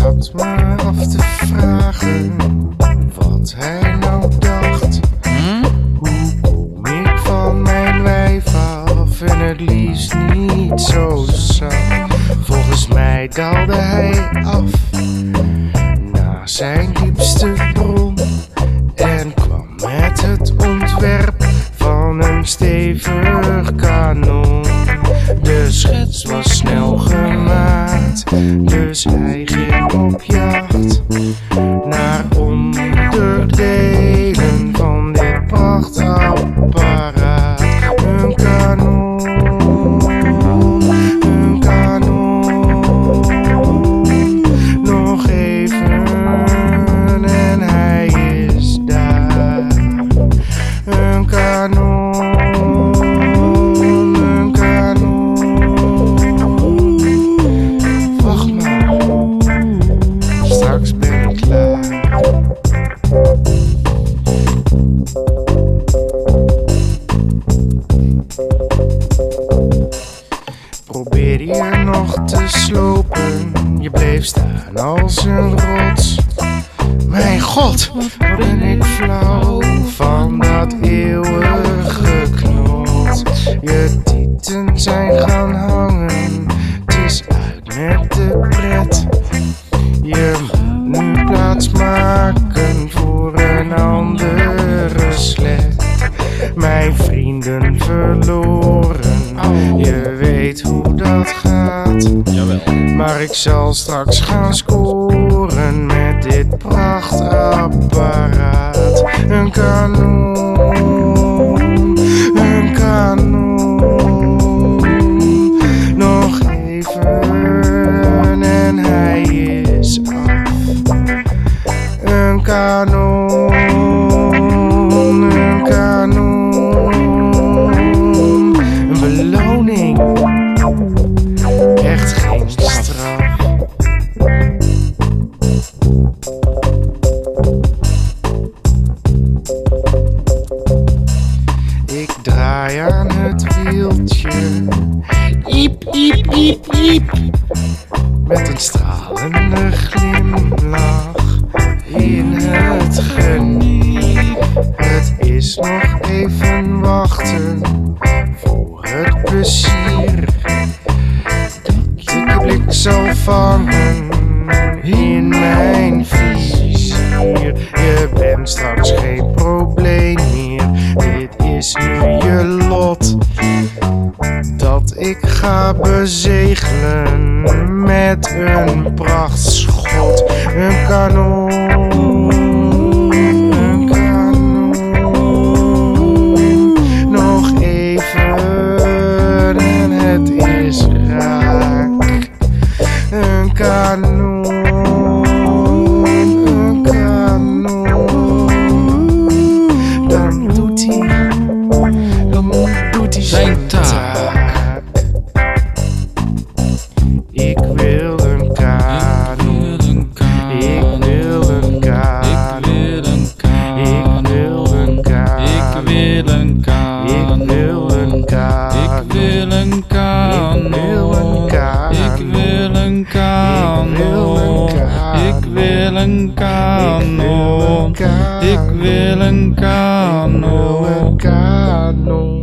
Had me af te vragen wat hij nou dacht. Hmm? Hoe kom ik van mijn wijf af en het liefst niet zo zacht? Volgens mij daalde hij af na zijn diepste bron en kwam met het ontwerp van een stevig kanon. De schets was snel gemaakt dus hij ging op jacht je bleef staan als een rots. Mijn god, wat ben ik flauw van dat eeuwige knot. Je tieten zijn gaan hangen, het is uit met de pret. Je moet nu plaats maken Mijn vrienden verloren, je weet hoe dat gaat. Jawel. Maar ik zal straks gaan scoren met dit prachtapparaat. Een kanon, een kanon. Nog even en hij is af. Een kanon, aan het wieltje. Iep, iep, iep, iep. Met een stralende glimlach in het geniep. Het is nog even wachten voor het plezier dat de blik zal vangen in mijn vizier. Je bent straks geen ga bezegelen met een prachtschot, een kanon. Een kanon. Nog even en het is raak. Een kanon, kaan. Ik wil een kanon. Ik wil een kanon. Ik wil een kanon. Ik wil een kanon. Ik wil een.